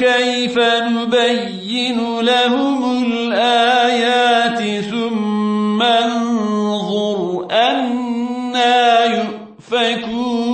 كيف نبين لهم الآيات ثم انظر أنا يؤفكون